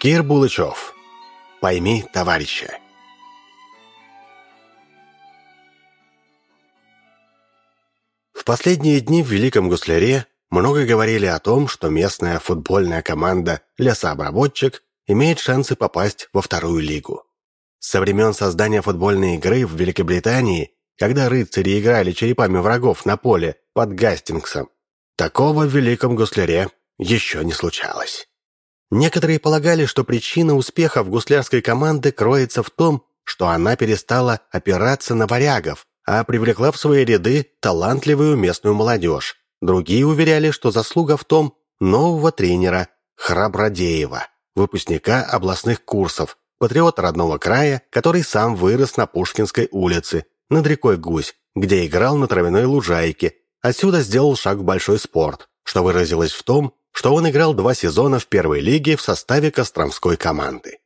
Кир Булычев. Пойми, товарища. В последние дни в Великом Гусляре много говорили о том, что местная футбольная команда «Лесообработчик» имеет шансы попасть во вторую лигу. Со времен создания футбольной игры в Великобритании, когда рыцари играли черепами врагов на поле под Гастингсом, такого в Великом Гусляре еще не случалось. Некоторые полагали, что причина успеха в гуслярской команды кроется в том, что она перестала опираться на варягов, а привлекла в свои ряды талантливую местную молодежь. Другие уверяли, что заслуга в том нового тренера Храбродеева, выпускника областных курсов, патриота родного края, который сам вырос на Пушкинской улице, над рекой Гусь, где играл на травяной лужайке, отсюда сделал шаг в большой спорт, что выразилось в том, что он играл два сезона в первой лиге в составе Костромской команды.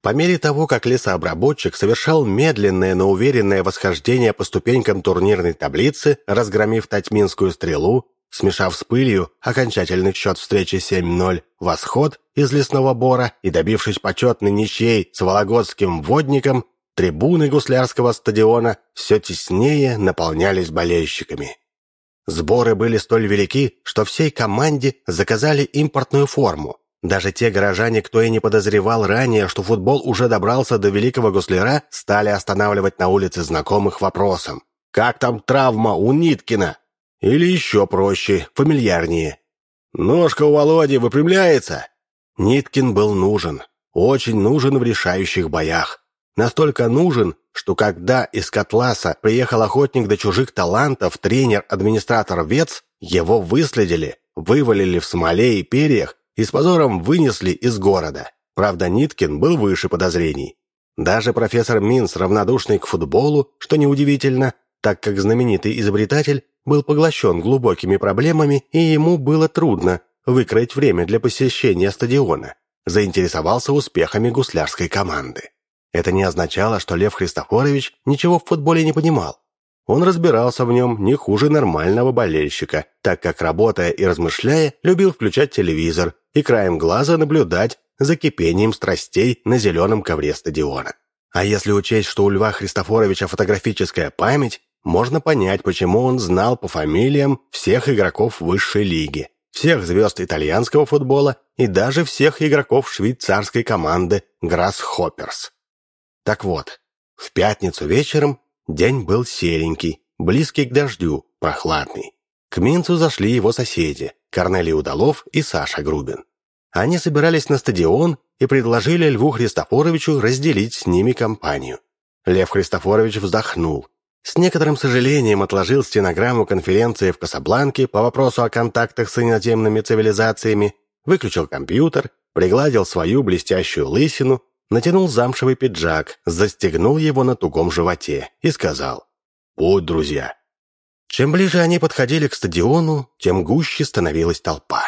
По мере того, как лесообработчик совершал медленное, но уверенное восхождение по ступенькам турнирной таблицы, разгромив Татьминскую стрелу, смешав с пылью окончательный счет встречи 7-0, восход из лесного бора и добившись почетной ничьей с вологодским водником, трибуны гуслярского стадиона все теснее наполнялись болельщиками. Сборы были столь велики, что всей команде заказали импортную форму. Даже те горожане, кто и не подозревал ранее, что футбол уже добрался до великого гусляра, стали останавливать на улице знакомых вопросом. «Как там травма у Ниткина?» Или еще проще, фамильярнее. «Ножка у Володи выпрямляется?» Ниткин был нужен, очень нужен в решающих боях. Настолько нужен, что когда из Котласа приехал охотник до чужих талантов, тренер-администратор Вец, его выследили, вывалили в смоле и перьях и с позором вынесли из города. Правда, Ниткин был выше подозрений. Даже профессор Минс, равнодушный к футболу, что неудивительно, так как знаменитый изобретатель был поглощен глубокими проблемами и ему было трудно выкроить время для посещения стадиона, заинтересовался успехами гуслярской команды. Это не означало, что Лев Христофорович ничего в футболе не понимал. Он разбирался в нем не хуже нормального болельщика, так как, работая и размышляя, любил включать телевизор и краем глаза наблюдать за кипением страстей на зеленом ковре стадиона. А если учесть, что у Льва Христофоровича фотографическая память, можно понять, почему он знал по фамилиям всех игроков высшей лиги, всех звезд итальянского футбола и даже всех игроков швейцарской команды Грассхопперс. Так вот, в пятницу вечером день был серенький, близкий к дождю, прохладный. К Минцу зашли его соседи, Корнелий Удалов и Саша Грубин. Они собирались на стадион и предложили Льву Христофоровичу разделить с ними компанию. Лев Христофорович вздохнул. С некоторым сожалением отложил стенограмму конференции в Касабланке по вопросу о контактах с иноземными цивилизациями, выключил компьютер, пригладил свою блестящую лысину натянул замшевый пиджак, застегнул его на тугом животе и сказал «Путь, друзья». Чем ближе они подходили к стадиону, тем гуще становилась толпа.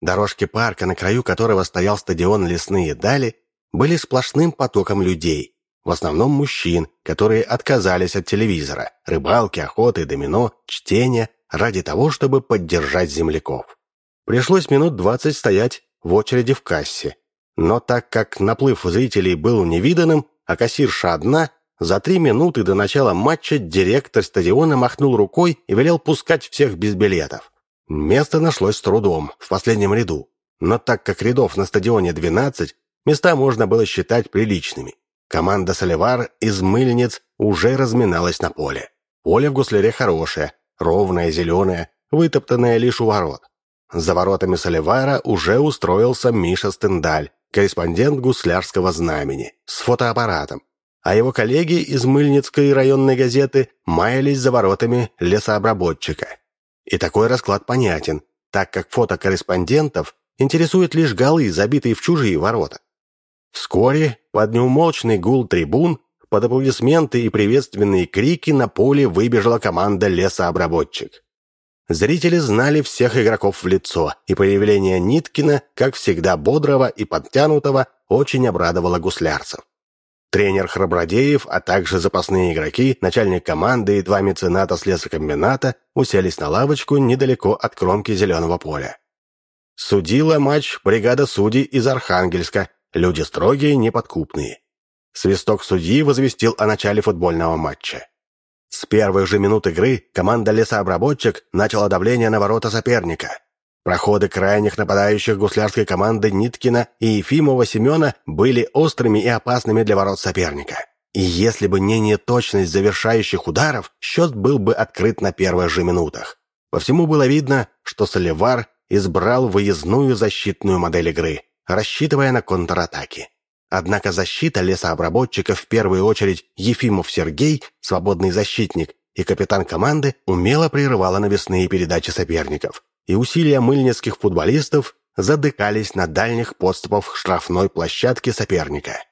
Дорожки парка, на краю которого стоял стадион «Лесные дали», были сплошным потоком людей, в основном мужчин, которые отказались от телевизора, рыбалки, охоты, домино, чтения, ради того, чтобы поддержать земляков. Пришлось минут двадцать стоять в очереди в кассе, но так как наплыв зрителей был невиданным, а кассирша одна, за три минуты до начала матча директор стадиона махнул рукой и велел пускать всех без билетов. Место нашлось с трудом, в последнем ряду. Но так как рядов на стадионе 12, места можно было считать приличными. Команда «Соливар» из мыльниц уже разминалась на поле. Поле в гусляре хорошее, ровное, зеленое, вытоптанное лишь у ворот. За воротами Соливара уже устроился Миша Стендаль, корреспондент гуслярского знамени, с фотоаппаратом, а его коллеги из Мыльницкой районной газеты маялись за воротами лесообработчика. И такой расклад понятен, так как фотокорреспондентов интересуют лишь голы, забитые в чужие ворота. Вскоре, под неумолчный гул трибун, под аплодисменты и приветственные крики на поле выбежала команда «Лесообработчик». Зрители знали всех игроков в лицо, и появление Ниткина, как всегда бодрого и подтянутого, очень обрадовало гуслярцев. Тренер Храбродеев, а также запасные игроки, начальник команды и два мецената с лесокомбината уселись на лавочку недалеко от кромки зеленого поля. Судила матч бригада судей из Архангельска, люди строгие, неподкупные. Свисток судьи возвестил о начале футбольного матча. С первых же минут игры команда «Лесообработчик» начала давление на ворота соперника. Проходы крайних нападающих гуслярской команды Ниткина и Ефимова Семена были острыми и опасными для ворот соперника. И если бы не неточность завершающих ударов, счет был бы открыт на первых же минутах. По всему было видно, что Соливар избрал выездную защитную модель игры, рассчитывая на контратаки. Однако защита лесообработчика, в первую очередь Ефимов Сергей, свободный защитник, и капитан команды умело прерывала навесные передачи соперников, и усилия мыльницких футболистов задыкались на дальних подступах штрафной площадки соперника.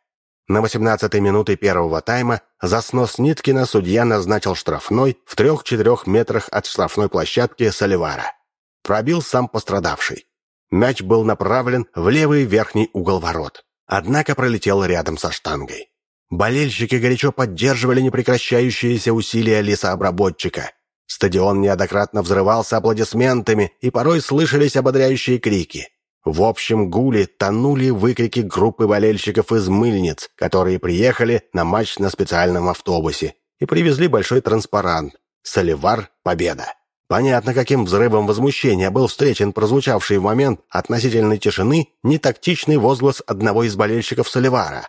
На 18-й минуте первого тайма за снос Ниткина судья назначил штрафной в 3-4 метрах от штрафной площадки Соливара. Пробил сам пострадавший. Мяч был направлен в левый верхний угол ворот однако пролетел рядом со штангой. Болельщики горячо поддерживали непрекращающиеся усилия лесообработчика. Стадион неоднократно взрывался аплодисментами, и порой слышались ободряющие крики. В общем гуле тонули выкрики группы болельщиков из мыльниц, которые приехали на матч на специальном автобусе и привезли большой транспарант «Соливар. Победа». Понятно, каким взрывом возмущения был встречен прозвучавший в момент относительной тишины нетактичный возглас одного из болельщиков Соливара.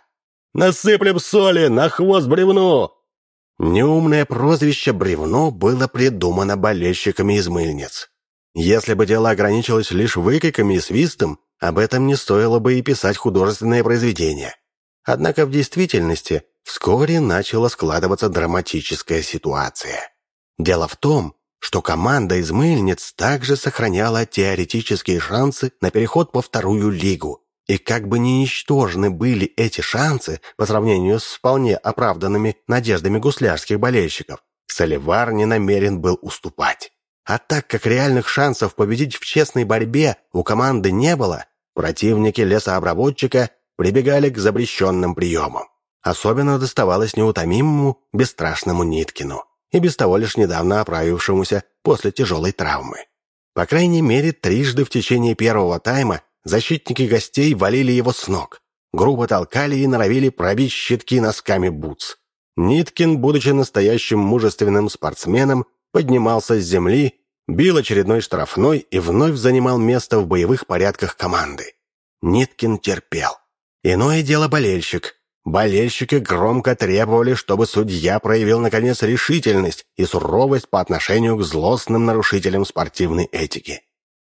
«Насыплем соли на хвост бревну!» Неумное прозвище «бревно» было придумано болельщиками из мыльниц. Если бы дело ограничилось лишь выкриками и свистом, об этом не стоило бы и писать художественное произведение. Однако в действительности вскоре начала складываться драматическая ситуация. Дело в том, что команда из мыльниц также сохраняла теоретические шансы на переход во вторую лигу. И как бы ни ничтожны были эти шансы по сравнению с вполне оправданными надеждами гуслярских болельщиков, Соливар не намерен был уступать. А так как реальных шансов победить в честной борьбе у команды не было, противники лесообработчика прибегали к запрещенным приемам. Особенно доставалось неутомимому, бесстрашному Ниткину и без того лишь недавно оправившемуся после тяжелой травмы. По крайней мере, трижды в течение первого тайма защитники гостей валили его с ног, грубо толкали и норовили пробить щитки носками бутс. Ниткин, будучи настоящим мужественным спортсменом, поднимался с земли, бил очередной штрафной и вновь занимал место в боевых порядках команды. Ниткин терпел. Иное дело болельщик, Болельщики громко требовали, чтобы судья проявил, наконец, решительность и суровость по отношению к злостным нарушителям спортивной этики.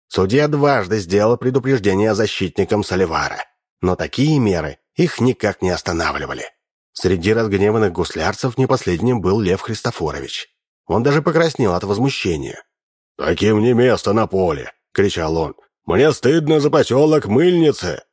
Судья дважды сделал предупреждение защитникам Соливара, но такие меры их никак не останавливали. Среди разгневанных гуслярцев не последним был Лев Христофорович. Он даже покраснел от возмущения. «Таким не место на поле!» — кричал он. «Мне стыдно за поселок Мыльницы!»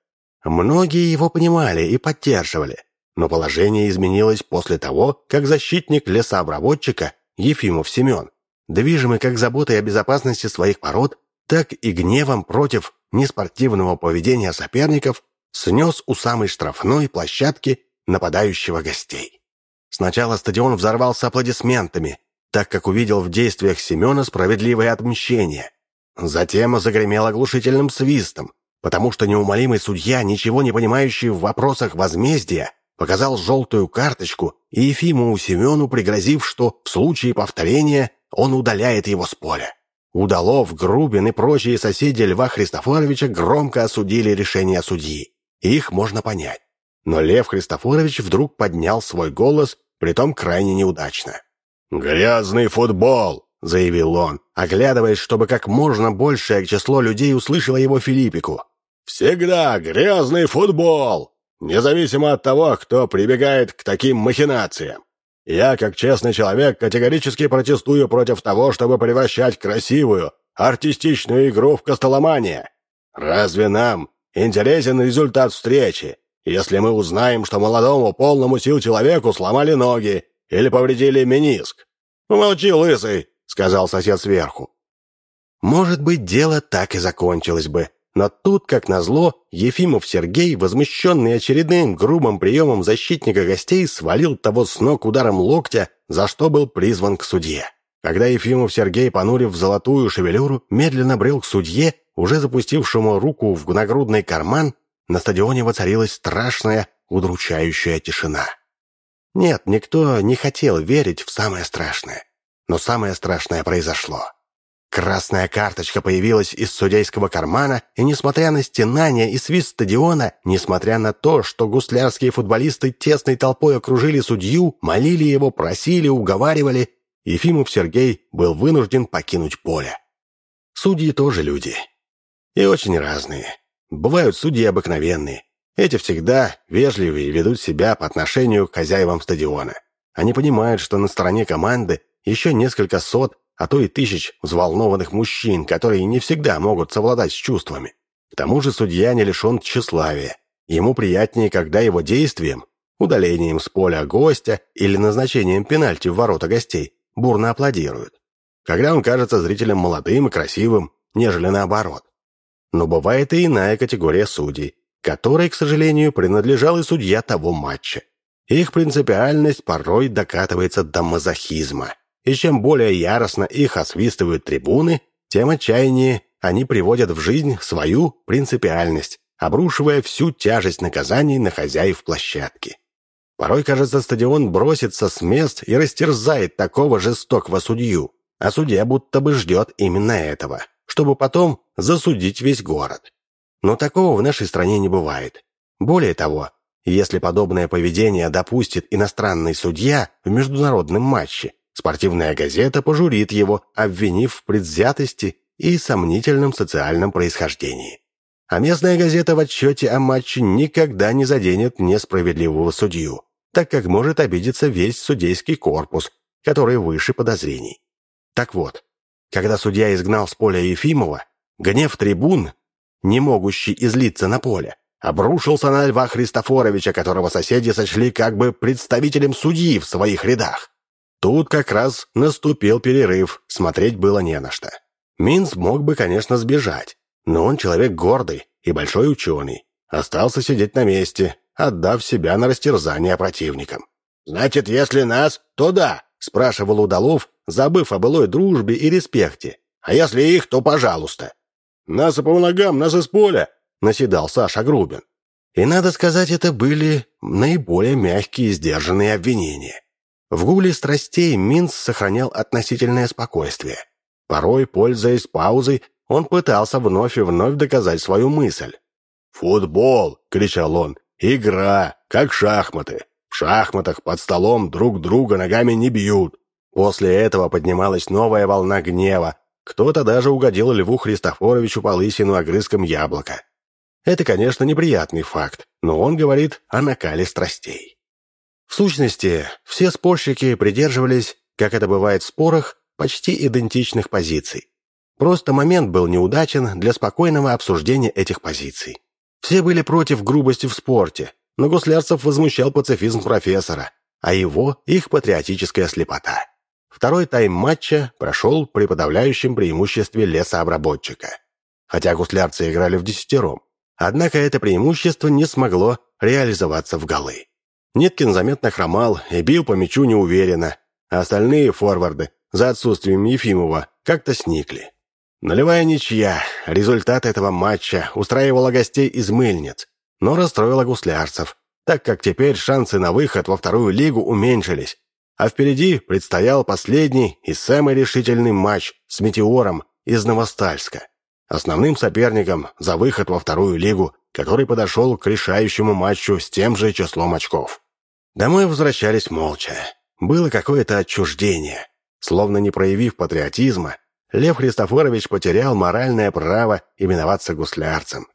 Многие его понимали и поддерживали. Но положение изменилось после того, как защитник лесообработчика Ефимов Семен, движимый как заботой о безопасности своих пород, так и гневом против неспортивного поведения соперников, снес у самой штрафной площадки нападающего гостей. Сначала стадион взорвался аплодисментами, так как увидел в действиях Семена справедливое отмщение. Затем загремел оглушительным свистом, потому что неумолимый судья, ничего не понимающий в вопросах возмездия, показал желтую карточку и Ефимову Семену, пригрозив, что в случае повторения он удаляет его с поля. Удалов, Грубин и прочие соседи Льва Христофоровича громко осудили решение судьи. Их можно понять. Но Лев Христофорович вдруг поднял свой голос, притом крайне неудачно. «Грязный футбол!» — заявил он, оглядываясь, чтобы как можно большее число людей услышало его Филиппику. «Всегда грязный футбол! Независимо от того, кто прибегает к таким махинациям. Я, как честный человек, категорически протестую против того, чтобы превращать красивую, артистичную игру в костоломание. Разве нам интересен результат встречи, если мы узнаем, что молодому полному сил человеку сломали ноги или повредили мениск? «Молчи, лысый!» — сказал сосед сверху. Может быть, дело так и закончилось бы, но тут, как назло, Ефимов Сергей, возмущенный очередным грубым приемом защитника гостей, свалил того с ног ударом локтя, за что был призван к судье. Когда Ефимов Сергей, понурив золотую шевелюру, медленно брел к судье, уже запустившему руку в нагрудный карман, на стадионе воцарилась страшная, удручающая тишина. Нет, никто не хотел верить в самое страшное. Но самое страшное произошло. Красная карточка появилась из судейского кармана, и несмотря на стенания и свист стадиона, несмотря на то, что гуслярские футболисты тесной толпой окружили судью, молили его, просили, уговаривали, Ефимов Сергей был вынужден покинуть поле. Судьи тоже люди. И очень разные. Бывают судьи обыкновенные. Эти всегда вежливые ведут себя по отношению к хозяевам стадиона. Они понимают, что на стороне команды еще несколько сот, а то и тысяч взволнованных мужчин, которые не всегда могут совладать с чувствами. К тому же судья не лишен тщеславия. Ему приятнее, когда его действием, удалением с поля гостя или назначением пенальти в ворота гостей, бурно аплодируют. Когда он кажется зрителям молодым и красивым, нежели наоборот. Но бывает и иная категория судей, которой, к сожалению, принадлежал и судья того матча. Их принципиальность порой докатывается до мазохизма – и чем более яростно их освистывают трибуны, тем отчаяннее они приводят в жизнь свою принципиальность, обрушивая всю тяжесть наказаний на хозяев площадки. Порой, кажется, стадион бросится с мест и растерзает такого жестокого судью, а судья будто бы ждет именно этого, чтобы потом засудить весь город. Но такого в нашей стране не бывает. Более того, если подобное поведение допустит иностранный судья в международном матче, Спортивная газета пожурит его, обвинив в предвзятости и сомнительном социальном происхождении. А местная газета в отчете о матче никогда не заденет несправедливого судью, так как может обидеться весь судейский корпус, который выше подозрений. Так вот, когда судья изгнал с поля Ефимова, гнев трибун, не могущий излиться на поле, обрушился на Льва Христофоровича, которого соседи сочли как бы представителем судьи в своих рядах. Тут как раз наступил перерыв, смотреть было не на что. Минц мог бы, конечно, сбежать, но он человек гордый и большой ученый. Остался сидеть на месте, отдав себя на растерзание противникам. «Значит, если нас, то да», — спрашивал Удалов, забыв о былой дружбе и респекте. «А если их, то пожалуйста». «Нас по ногам, нас из поля», — наседал Саша Грубин. И, надо сказать, это были наиболее мягкие и сдержанные обвинения. В гуле страстей Минц сохранял относительное спокойствие. Порой, пользуясь паузой, он пытался вновь и вновь доказать свою мысль. «Футбол!» — кричал он. «Игра! Как шахматы! В шахматах под столом друг друга ногами не бьют!» После этого поднималась новая волна гнева. Кто-то даже угодил Льву Христофоровичу по лысину огрызком яблока. Это, конечно, неприятный факт, но он говорит о накале страстей. В сущности, все спорщики придерживались, как это бывает в спорах, почти идентичных позиций. Просто момент был неудачен для спокойного обсуждения этих позиций. Все были против грубости в спорте, но Гуслярцев возмущал пацифизм профессора, а его – их патриотическая слепота. Второй тайм матча прошел при подавляющем преимуществе лесообработчика. Хотя гуслярцы играли в десятером, однако это преимущество не смогло реализоваться в голы. Ниткин заметно хромал и бил по мячу неуверенно, а остальные форварды, за отсутствием Ефимова, как-то сникли. Нулевая ничья, результат этого матча устраивала гостей из мыльниц, но расстроила гуслярцев, так как теперь шансы на выход во вторую лигу уменьшились, а впереди предстоял последний и самый решительный матч с «Метеором» из Новостальска, основным соперником за выход во вторую лигу, который подошел к решающему матчу с тем же числом очков. Домой возвращались молча. Было какое-то отчуждение. Словно не проявив патриотизма, Лев Христофорович потерял моральное право именоваться гуслярцем.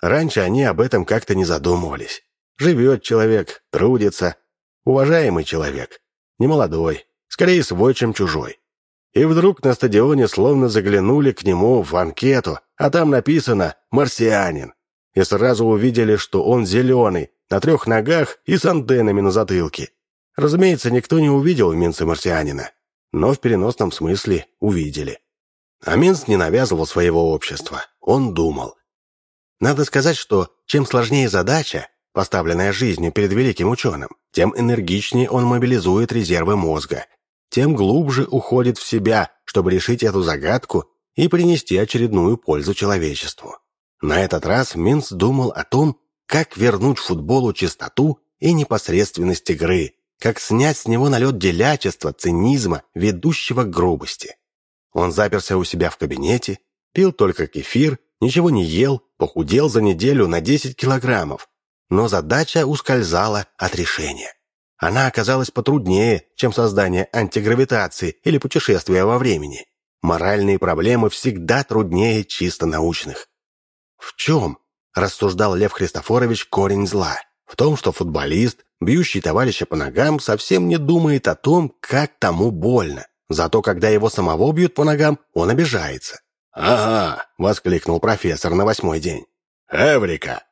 Раньше они об этом как-то не задумывались. Живет человек, трудится. Уважаемый человек. Не молодой, скорее свой, чем чужой. И вдруг на стадионе словно заглянули к нему в анкету, а там написано «Марсианин». И сразу увидели, что он зеленый, на трех ногах и с антеннами на затылке. Разумеется, никто не увидел в Минце марсианина, но в переносном смысле увидели. А Минц не навязывал своего общества, он думал. Надо сказать, что чем сложнее задача, поставленная жизнью перед великим ученым, тем энергичнее он мобилизует резервы мозга, тем глубже уходит в себя, чтобы решить эту загадку и принести очередную пользу человечеству. На этот раз Минц думал о том, как вернуть футболу чистоту и непосредственность игры, как снять с него налет делячества, цинизма, ведущего к грубости. Он заперся у себя в кабинете, пил только кефир, ничего не ел, похудел за неделю на 10 килограммов. Но задача ускользала от решения. Она оказалась потруднее, чем создание антигравитации или путешествия во времени. Моральные проблемы всегда труднее чисто научных. В чем, рассуждал Лев Христофорович, корень зла? В том, что футболист, бьющий товарища по ногам, совсем не думает о том, как тому больно. Зато когда его самого бьют по ногам, он обижается. «Ага!» — воскликнул профессор на восьмой день. «Эврика!»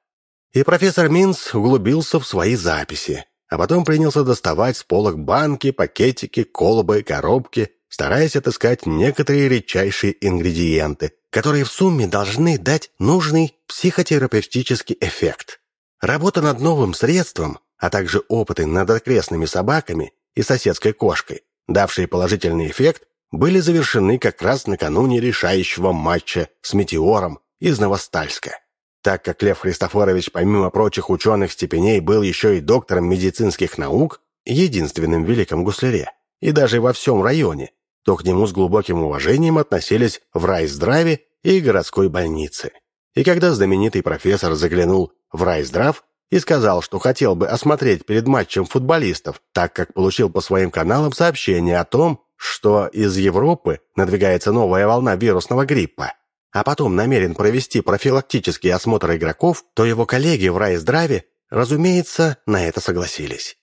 И профессор Минц углубился в свои записи, а потом принялся доставать с полок банки, пакетики, колбы, коробки, стараясь отыскать некоторые редчайшие ингредиенты, которые в сумме должны дать нужный психотерапевтический эффект. Работа над новым средством, а также опыты над окрестными собаками и соседской кошкой, давшие положительный эффект, были завершены как раз накануне решающего матча с «Метеором» из Новостальска. Так как Лев Христофорович, помимо прочих ученых степеней, был еще и доктором медицинских наук, единственным в Великом Гусляре, и даже во всем районе, то к нему с глубоким уважением относились в райздраве и городской больнице. И когда знаменитый профессор заглянул в райздрав и сказал, что хотел бы осмотреть перед матчем футболистов, так как получил по своим каналам сообщение о том, что из Европы надвигается новая волна вирусного гриппа, а потом намерен провести профилактический осмотр игроков, то его коллеги в райздраве, разумеется, на это согласились.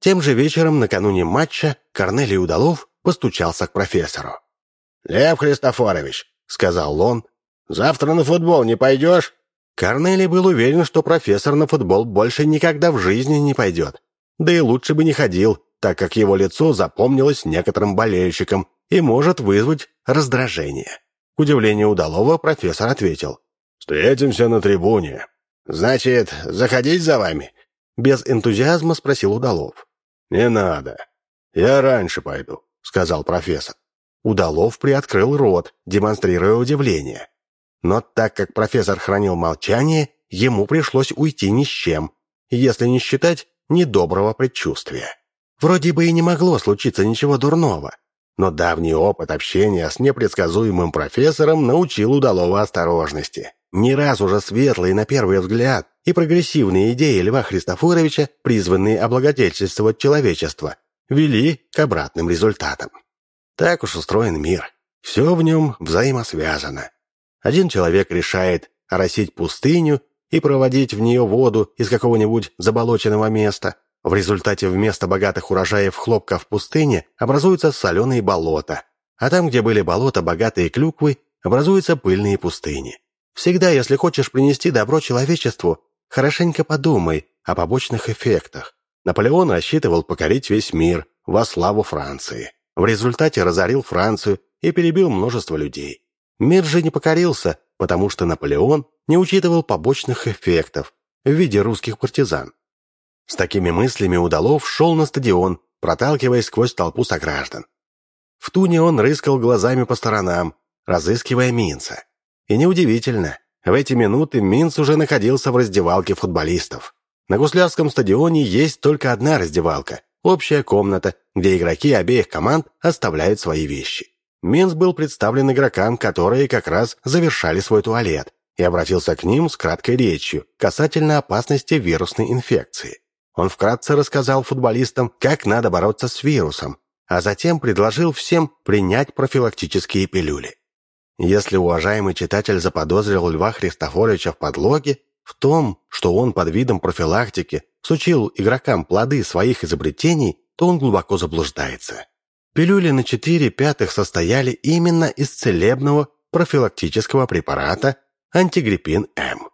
Тем же вечером, накануне матча, Корнелий Удалов постучался к профессору. «Лев Христофорович», — сказал он, — «завтра на футбол не пойдешь?» Корнелий был уверен, что профессор на футбол больше никогда в жизни не пойдет. Да и лучше бы не ходил, так как его лицо запомнилось некоторым болельщикам и может вызвать раздражение. К удивлению Удалова профессор ответил. «Встретимся на трибуне». «Значит, заходить за вами?» Без энтузиазма спросил Удалов. «Не надо. Я раньше пойду сказал профессор. Удалов приоткрыл рот, демонстрируя удивление. Но так как профессор хранил молчание, ему пришлось уйти ни с чем, если не считать недоброго предчувствия. Вроде бы и не могло случиться ничего дурного, но давний опыт общения с непредсказуемым профессором научил Удалова осторожности. Не раз уже светлые на первый взгляд и прогрессивные идеи Льва Христофоровича, призванные облагодетельствовать человечество, вели к обратным результатам. Так уж устроен мир. Все в нем взаимосвязано. Один человек решает оросить пустыню и проводить в нее воду из какого-нибудь заболоченного места. В результате вместо богатых урожаев хлопка в пустыне образуются соленые болота, а там, где были болота, богатые клюквы, образуются пыльные пустыни. Всегда, если хочешь принести добро человечеству, хорошенько подумай о побочных эффектах. Наполеон рассчитывал покорить весь мир во славу Франции. В результате разорил Францию и перебил множество людей. Мир же не покорился, потому что Наполеон не учитывал побочных эффектов в виде русских партизан. С такими мыслями Удалов шел на стадион, проталкиваясь сквозь толпу сограждан. В туне он рыскал глазами по сторонам, разыскивая Минца. И неудивительно, в эти минуты Минц уже находился в раздевалке футболистов. На Гуслярском стадионе есть только одна раздевалка, общая комната, где игроки обеих команд оставляют свои вещи. Минс был представлен игрокам, которые как раз завершали свой туалет, и обратился к ним с краткой речью касательно опасности вирусной инфекции. Он вкратце рассказал футболистам, как надо бороться с вирусом, а затем предложил всем принять профилактические пилюли. Если уважаемый читатель заподозрил Льва Христофоровича в подлоге, в том, что он под видом профилактики сучил игрокам плоды своих изобретений, то он глубоко заблуждается. Пилюли на 4 пятых состояли именно из целебного профилактического препарата антигриппин-М.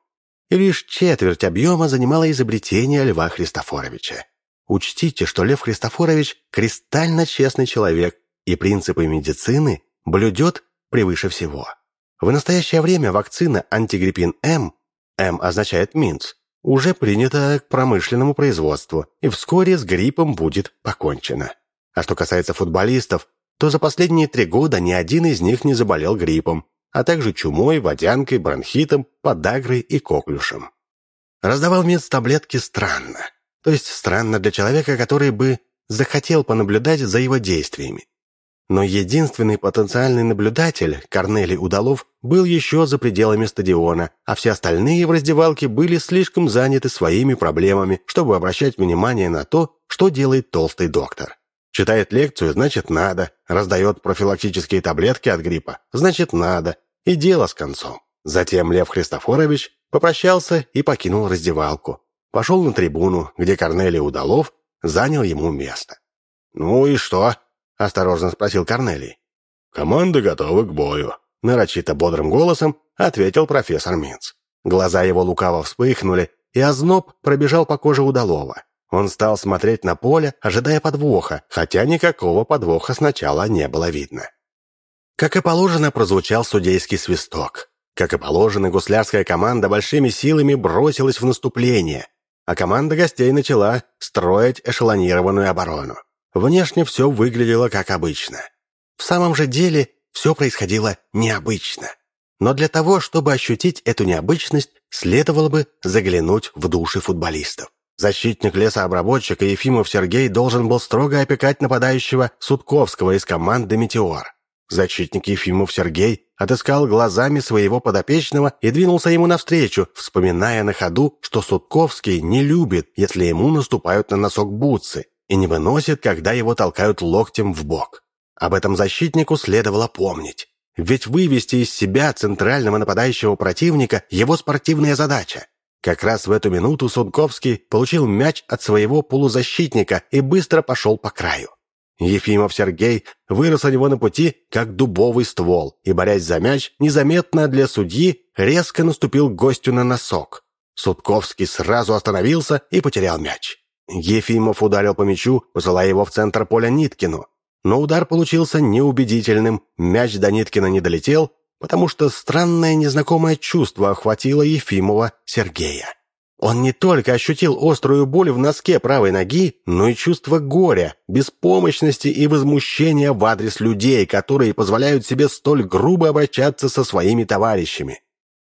И лишь четверть объема занимало изобретение Льва Христофоровича. Учтите, что Лев Христофорович – кристально честный человек и принципы медицины блюдет превыше всего. В настоящее время вакцина антигриппин-М М означает «минц», уже принято к промышленному производству, и вскоре с гриппом будет покончено. А что касается футболистов, то за последние три года ни один из них не заболел гриппом, а также чумой, водянкой, бронхитом, подагрой и коклюшем. Раздавал Минц таблетки странно. То есть странно для человека, который бы захотел понаблюдать за его действиями. Но единственный потенциальный наблюдатель, Корнелий Удалов, был еще за пределами стадиона, а все остальные в раздевалке были слишком заняты своими проблемами, чтобы обращать внимание на то, что делает толстый доктор. Читает лекцию, значит надо. Раздает профилактические таблетки от гриппа, значит надо. И дело с концом. Затем Лев Христофорович попрощался и покинул раздевалку. Пошел на трибуну, где Корнелий Удалов занял ему место. «Ну и что?» — осторожно спросил Корнелий. «Команда готова к бою», — нарочито бодрым голосом ответил профессор Минц. Глаза его лукаво вспыхнули, и озноб пробежал по коже Удалова. Он стал смотреть на поле, ожидая подвоха, хотя никакого подвоха сначала не было видно. Как и положено, прозвучал судейский свисток. Как и положено, гуслярская команда большими силами бросилась в наступление, а команда гостей начала строить эшелонированную оборону. Внешне все выглядело как обычно. В самом же деле все происходило необычно. Но для того, чтобы ощутить эту необычность, следовало бы заглянуть в души футболистов. Защитник лесообработчика Ефимов Сергей должен был строго опекать нападающего Судковского из команды «Метеор». Защитник Ефимов Сергей отыскал глазами своего подопечного и двинулся ему навстречу, вспоминая на ходу, что Судковский не любит, если ему наступают на носок бутсы, и не выносит, когда его толкают локтем в бок. Об этом защитнику следовало помнить. Ведь вывести из себя центрального нападающего противника – его спортивная задача. Как раз в эту минуту Судковский получил мяч от своего полузащитника и быстро пошел по краю. Ефимов Сергей вырос у него на пути, как дубовый ствол, и, борясь за мяч, незаметно для судьи, резко наступил гостю на носок. Судковский сразу остановился и потерял мяч. Ефимов ударил по мячу, посылая его в центр поля Ниткину. Но удар получился неубедительным, мяч до Ниткина не долетел, потому что странное незнакомое чувство охватило Ефимова Сергея. Он не только ощутил острую боль в носке правой ноги, но и чувство горя, беспомощности и возмущения в адрес людей, которые позволяют себе столь грубо обращаться со своими товарищами.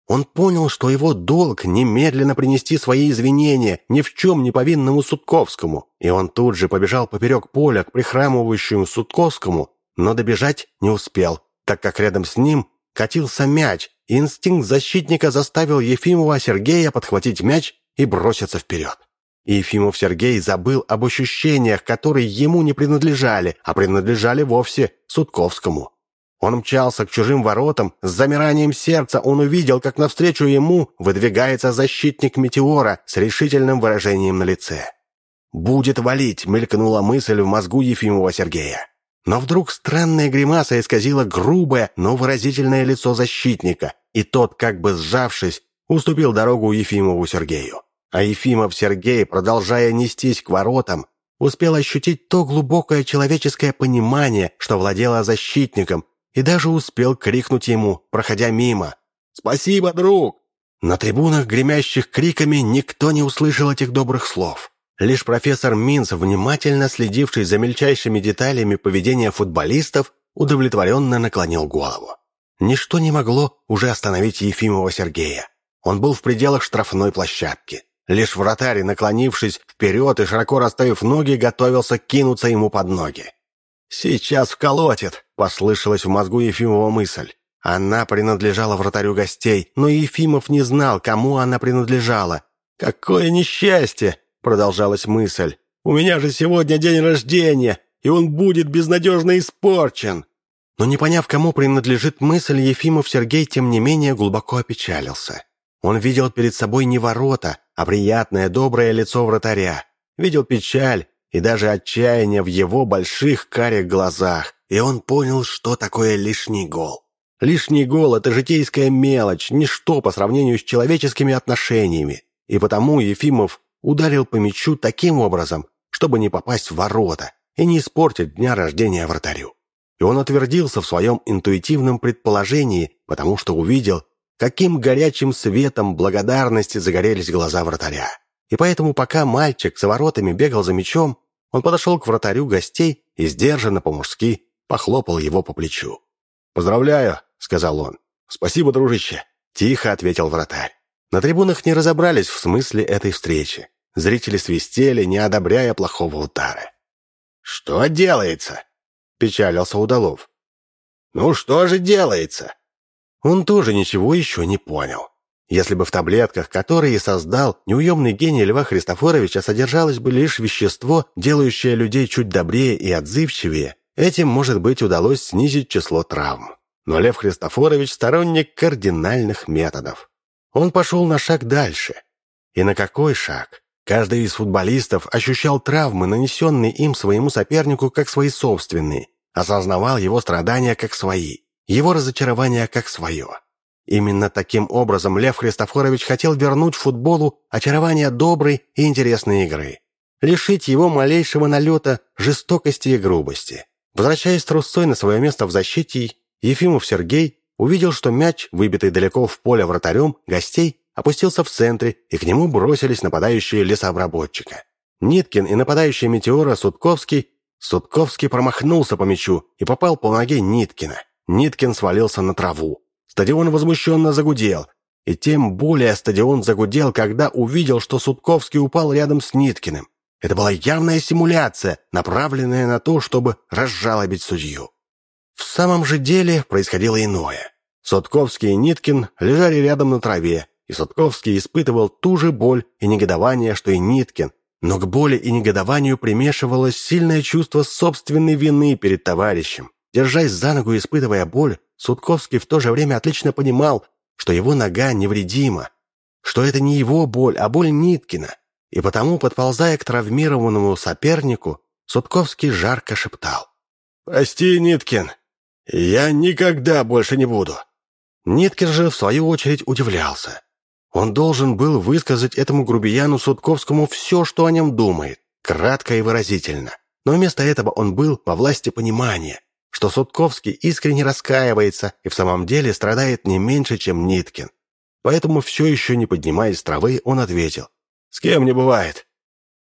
Он понял, что его долг немедленно принести свои извинения ни в чем не повинному Судковскому, и он тут же побежал поперек поля к прихрамывающему Судковскому, но добежать не успел, так как рядом с ним катился мяч, и инстинкт защитника заставил Ефимова Сергея подхватить мяч и броситься вперед. Ефимов Сергей забыл об ощущениях, которые ему не принадлежали, а принадлежали вовсе Судковскому. Он мчался к чужим воротам, с замиранием сердца он увидел, как навстречу ему выдвигается защитник Метеора с решительным выражением на лице. «Будет валить», — мелькнула мысль в мозгу Ефимова Сергея. Но вдруг странная гримаса исказила грубое, но выразительное лицо защитника, и тот, как бы сжавшись, уступил дорогу Ефимову Сергею. А Ефимов Сергей, продолжая нестись к воротам, успел ощутить то глубокое человеческое понимание, что владело защитником, и даже успел крикнуть ему, проходя мимо. «Спасибо, друг!» На трибунах, гремящих криками, никто не услышал этих добрых слов. Лишь профессор Минц, внимательно следивший за мельчайшими деталями поведения футболистов, удовлетворенно наклонил голову. Ничто не могло уже остановить Ефимова Сергея. Он был в пределах штрафной площадки. Лишь вратарь, наклонившись вперед и широко расставив ноги, готовился кинуться ему под ноги. «Сейчас вколотит», — послышалась в мозгу Ефимова мысль. Она принадлежала вратарю гостей, но Ефимов не знал, кому она принадлежала. «Какое несчастье!» продолжалась мысль. «У меня же сегодня день рождения, и он будет безнадежно испорчен!» Но не поняв, кому принадлежит мысль, Ефимов Сергей, тем не менее, глубоко опечалился. Он видел перед собой не ворота, а приятное, доброе лицо вратаря. Видел печаль и даже отчаяние в его больших карих глазах, и он понял, что такое лишний гол. Лишний гол — это житейская мелочь, ничто по сравнению с человеческими отношениями. И потому Ефимов ударил по мячу таким образом, чтобы не попасть в ворота и не испортить дня рождения вратарю. И он утвердился в своем интуитивном предположении, потому что увидел, каким горячим светом благодарности загорелись глаза вратаря. И поэтому, пока мальчик с воротами бегал за мячом, он подошел к вратарю гостей и сдержанно по-мужски похлопал его по плечу. «Поздравляю», — сказал он. «Спасибо, дружище», — тихо ответил вратарь. На трибунах не разобрались в смысле этой встречи. Зрители свистели, не одобряя плохого удара. «Что делается?» — печалился Удалов. «Ну что же делается?» Он тоже ничего еще не понял. Если бы в таблетках, которые создал неуемный гений Льва Христофоровича, содержалось бы лишь вещество, делающее людей чуть добрее и отзывчивее, этим, может быть, удалось снизить число травм. Но Лев Христофорович сторонник кардинальных методов. Он пошел на шаг дальше. И на какой шаг? Каждый из футболистов ощущал травмы, нанесенные им своему сопернику, как свои собственные, осознавал его страдания как свои, его разочарования как свое. Именно таким образом Лев Христофорович хотел вернуть футболу очарование доброй и интересной игры, лишить его малейшего налета жестокости и грубости. Возвращаясь трусцой на свое место в защите, Ефимов Сергей увидел, что мяч, выбитый далеко в поле вратарем гостей, опустился в центре, и к нему бросились нападающие лесообработчика. Ниткин и нападающий Метеора Судковский Судковский промахнулся по мячу и попал по ноге Ниткина. Ниткин свалился на траву. Стадион возмущенно загудел. И тем более стадион загудел, когда увидел, что Судковский упал рядом с Ниткиным. Это была явная симуляция, направленная на то, чтобы разжалобить судью. В самом же деле происходило иное. Судковский и Ниткин лежали рядом на траве, и Судковский испытывал ту же боль и негодование, что и Ниткин, но к боли и негодованию примешивалось сильное чувство собственной вины перед товарищем. Держась за ногу и испытывая боль, Судковский в то же время отлично понимал, что его нога невредима, что это не его боль, а боль Ниткина. И потому, подползая к травмированному сопернику, Судковский жарко шептал. «Прости, Ниткин, я никогда больше не буду». Ниткин же, в свою очередь, удивлялся. Он должен был высказать этому грубияну Судковскому все, что о нем думает, кратко и выразительно. Но вместо этого он был во власти понимания, что Судковский искренне раскаивается и в самом деле страдает не меньше, чем Ниткин. Поэтому все еще не поднимаясь с травы, он ответил. «С кем не бывает».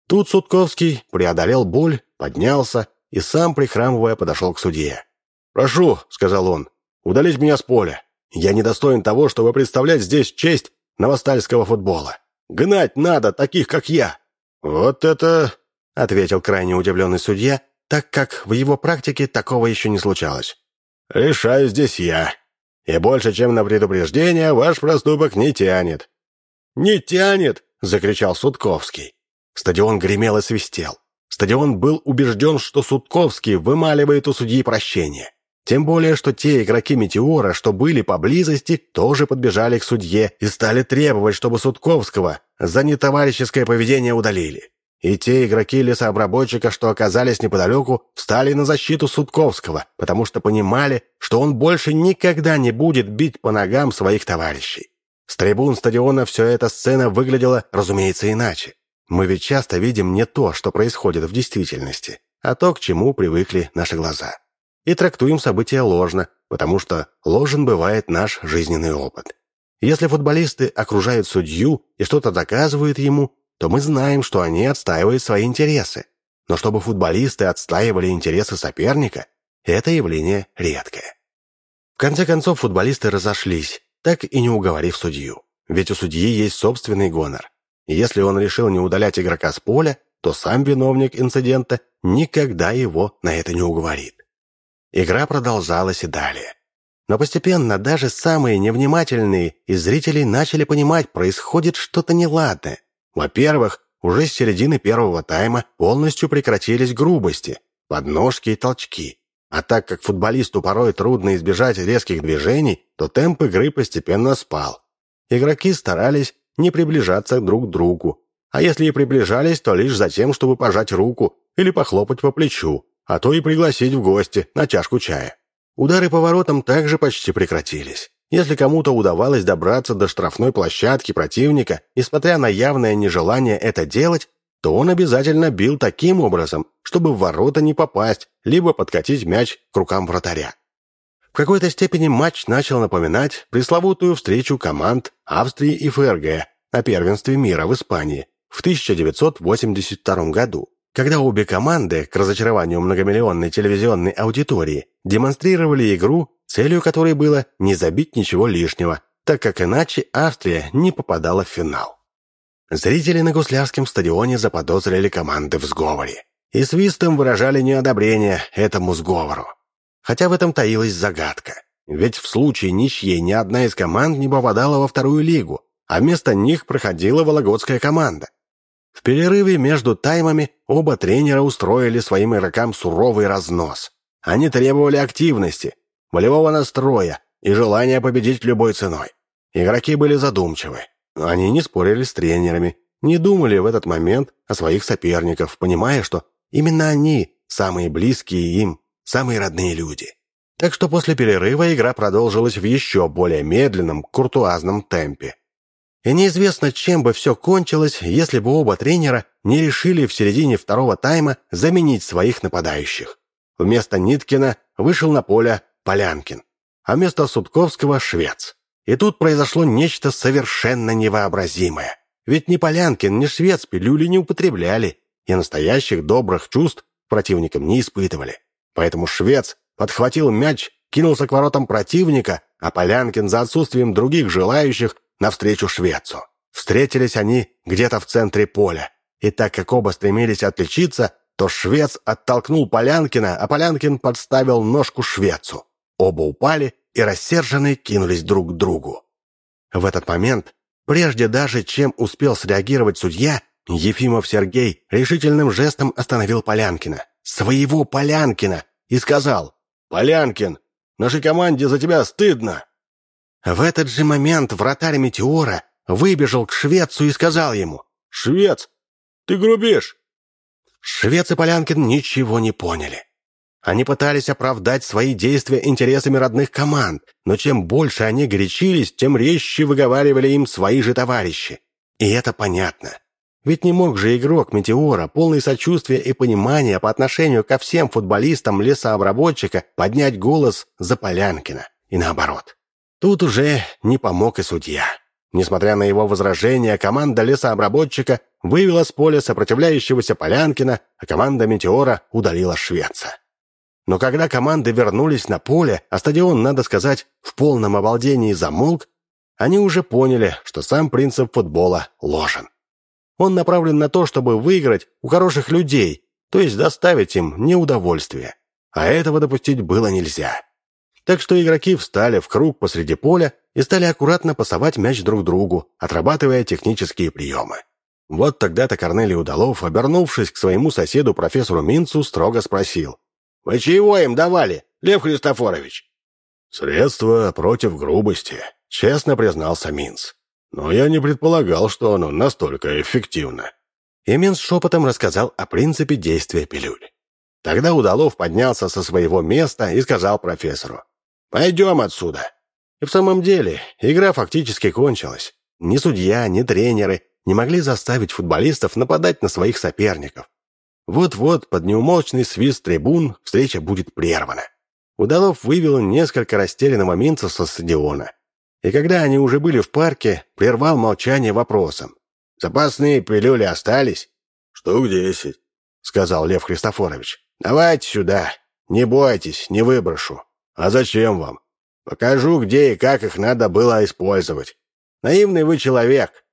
Тут Судковский преодолел боль, поднялся и сам, прихрамывая, подошел к судье. «Прошу», — сказал он, — «удалить меня с поля. Я недостоин того, чтобы представлять здесь честь новостальского футбола. Гнать надо таких, как я». «Вот это...» — ответил крайне удивленный судья так как в его практике такого еще не случалось. «Решаю здесь я. И больше, чем на предупреждение, ваш проступок не тянет». «Не тянет!» — закричал Судковский. Стадион гремел и свистел. Стадион был убежден, что Судковский вымаливает у судьи прощение. Тем более, что те игроки «Метеора», что были поблизости, тоже подбежали к судье и стали требовать, чтобы Судковского за нетоварищеское поведение удалили. И те игроки лесообработчика, что оказались неподалеку, встали на защиту Судковского, потому что понимали, что он больше никогда не будет бить по ногам своих товарищей. С трибун стадиона все эта сцена выглядела, разумеется, иначе. Мы ведь часто видим не то, что происходит в действительности, а то, к чему привыкли наши глаза. И трактуем события ложно, потому что ложен бывает наш жизненный опыт. Если футболисты окружают судью и что-то доказывают ему, то мы знаем, что они отстаивают свои интересы. Но чтобы футболисты отстаивали интересы соперника, это явление редкое. В конце концов, футболисты разошлись, так и не уговорив судью. Ведь у судьи есть собственный гонор. И если он решил не удалять игрока с поля, то сам виновник инцидента никогда его на это не уговорит. Игра продолжалась и далее. Но постепенно даже самые невнимательные из зрителей начали понимать, происходит что-то неладное. Во-первых, уже с середины первого тайма полностью прекратились грубости, подножки и толчки. А так как футболисту порой трудно избежать резких движений, то темп игры постепенно спал. Игроки старались не приближаться друг к другу, а если и приближались, то лишь за тем, чтобы пожать руку или похлопать по плечу, а то и пригласить в гости на чашку чая. Удары по воротам также почти прекратились. Если кому-то удавалось добраться до штрафной площадки противника, несмотря на явное нежелание это делать, то он обязательно бил таким образом, чтобы в ворота не попасть, либо подкатить мяч к рукам вратаря. В какой-то степени матч начал напоминать пресловутую встречу команд Австрии и ФРГ на первенстве мира в Испании в 1982 году, когда обе команды, к разочарованию многомиллионной телевизионной аудитории, демонстрировали игру целью которой было не забить ничего лишнего, так как иначе Австрия не попадала в финал. Зрители на Гуслярском стадионе заподозрили команды в сговоре и свистом выражали неодобрение этому сговору. Хотя в этом таилась загадка. Ведь в случае ничьей ни одна из команд не попадала во вторую лигу, а вместо них проходила Вологодская команда. В перерыве между таймами оба тренера устроили своим игрокам суровый разнос. Они требовали активности, волевого настроя и желания победить любой ценой. Игроки были задумчивы. Они не спорили с тренерами, не думали в этот момент о своих соперниках, понимая, что именно они самые близкие им, самые родные люди. Так что после перерыва игра продолжилась в еще более медленном, куртуазном темпе. И неизвестно, чем бы все кончилось, если бы оба тренера не решили в середине второго тайма заменить своих нападающих. Вместо Ниткина вышел на поле Полянкин, а вместо Судковского – швец. И тут произошло нечто совершенно невообразимое. Ведь ни Полянкин, ни швец пилюли не употребляли, и настоящих добрых чувств противникам не испытывали. Поэтому швец подхватил мяч, кинулся к воротам противника, а Полянкин за отсутствием других желающих навстречу швецу. Встретились они где-то в центре поля, и так как оба стремились отличиться, то швец оттолкнул Полянкина, а Полянкин подставил ножку швецу. Оба упали и рассерженные кинулись друг к другу. В этот момент, прежде даже чем успел среагировать судья, Ефимов Сергей решительным жестом остановил Полянкина, своего Полянкина, и сказал «Полянкин, нашей команде за тебя стыдно!» В этот же момент вратарь «Метеора» выбежал к швецу и сказал ему «Швец, ты грубишь!» Швец и Полянкин ничего не поняли. Они пытались оправдать свои действия интересами родных команд, но чем больше они горячились, тем резче выговаривали им свои же товарищи. И это понятно. Ведь не мог же игрок «Метеора», полный сочувствия и понимания по отношению ко всем футболистам лесообработчика, поднять голос за Полянкина. И наоборот. Тут уже не помог и судья. Несмотря на его возражения, команда лесообработчика вывела с поля сопротивляющегося Полянкина, а команда «Метеора» удалила швеца. Но когда команды вернулись на поле, а стадион, надо сказать, в полном обалдении замолк, они уже поняли, что сам принцип футбола ложен. Он направлен на то, чтобы выиграть у хороших людей, то есть доставить им неудовольствие. А этого допустить было нельзя. Так что игроки встали в круг посреди поля и стали аккуратно пасовать мяч друг другу, отрабатывая технические приемы. Вот тогда-то Корнелий Удалов, обернувшись к своему соседу профессору Минцу, строго спросил. «Вы чего им давали, Лев Христофорович?» «Средство против грубости», — честно признался Минц. «Но я не предполагал, что оно настолько эффективно». И Минц шепотом рассказал о принципе действия пилюль. Тогда Удалов поднялся со своего места и сказал профессору. Пойдем отсюда!» И в самом деле, игра фактически кончилась. Ни судья, ни тренеры не могли заставить футболистов нападать на своих соперников. Вот-вот, под неумолчный свист трибун, встреча будет прервана. Удалов вывел несколько растерянного минцев со стадиона. И когда они уже были в парке, прервал молчание вопросом. «Запасные пилюли остались?» «Штук десять», — сказал Лев Христофорович. «Давайте сюда. Не бойтесь, не выброшу». «А зачем вам?» «Покажу, где и как их надо было использовать. Наивный вы человек».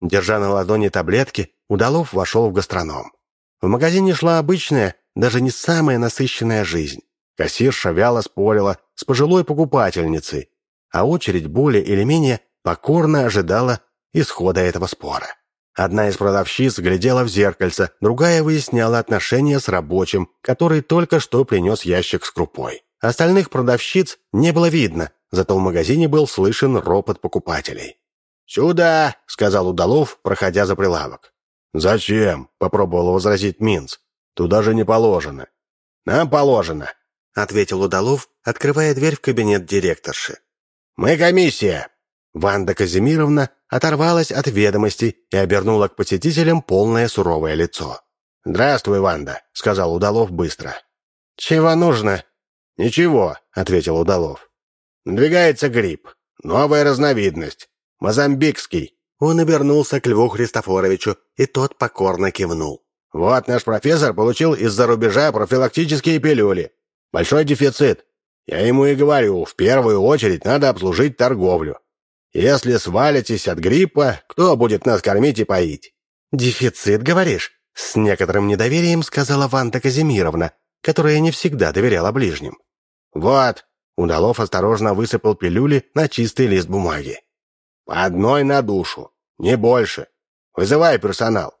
Держа на ладони таблетки, Удалов вошел в гастроном. В магазине шла обычная, даже не самая насыщенная жизнь. Кассирша вяло спорила с пожилой покупательницей, а очередь более или менее покорно ожидала исхода этого спора. Одна из продавщиц глядела в зеркальце, другая выясняла отношения с рабочим, который только что принес ящик с крупой. Остальных продавщиц не было видно, зато в магазине был слышен ропот покупателей. «Сюда!» — сказал Удалов, проходя за прилавок. «Зачем?» — попробовал возразить Минц. «Туда же не положено». «Нам положено», — ответил Удалов, открывая дверь в кабинет директорши. «Мы комиссия!» Ванда Казимировна оторвалась от ведомостей и обернула к посетителям полное суровое лицо. «Здравствуй, Ванда», — сказал Удалов быстро. «Чего нужно?» «Ничего», — ответил Удалов. «Надвигается грипп. Новая разновидность. Мозамбикский». Он обернулся к Льву Христофоровичу, и тот покорно кивнул. «Вот наш профессор получил из-за рубежа профилактические пилюли. Большой дефицит. Я ему и говорю, в первую очередь надо обслужить торговлю. Если свалитесь от гриппа, кто будет нас кормить и поить?» «Дефицит, говоришь?» С некоторым недоверием сказала Ванда Казимировна, которая не всегда доверяла ближним. «Вот», — Удалов осторожно высыпал пилюли на чистый лист бумаги. «По одной на душу, не больше. Вызывай персонал».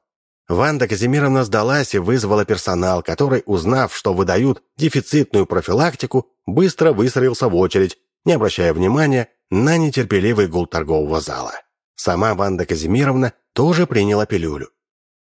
Ванда Казимировна сдалась и вызвала персонал, который, узнав, что выдают дефицитную профилактику, быстро выстроился в очередь, не обращая внимания на нетерпеливый гул торгового зала. Сама Ванда Казимировна тоже приняла пилюлю.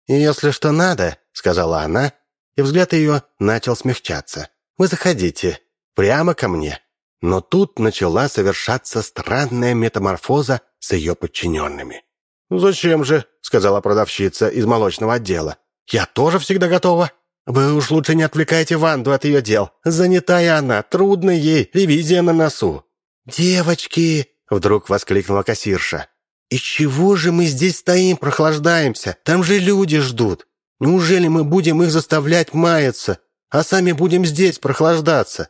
«Если что надо», — сказала она, и взгляд ее начал смягчаться. «Вы заходите. Прямо ко мне». Но тут начала совершаться странная метаморфоза с ее подчиненными. «Зачем же?» — сказала продавщица из молочного отдела. «Я тоже всегда готова». «Вы уж лучше не отвлекайте Ванду от ее дел. Занятая она, трудно ей, ревизия на носу». «Девочки!» — вдруг воскликнула кассирша. «И чего же мы здесь стоим, прохлаждаемся? Там же люди ждут. Неужели мы будем их заставлять маяться, а сами будем здесь прохлаждаться?»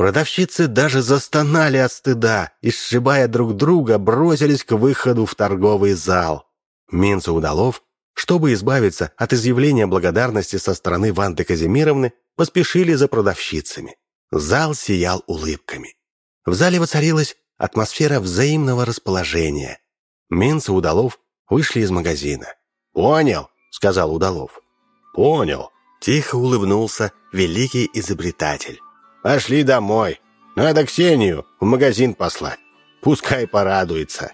Продавщицы даже застонали от стыда и, сшибая друг друга, бросились к выходу в торговый зал. Минц и Удалов, чтобы избавиться от изъявления благодарности со стороны Ванды Казимировны, поспешили за продавщицами. Зал сиял улыбками. В зале воцарилась атмосфера взаимного расположения. Минц Удалов вышли из магазина. «Понял», — сказал Удалов. «Понял», — тихо улыбнулся великий изобретатель. Пошли домой. Надо Ксению в магазин послать. Пускай порадуется.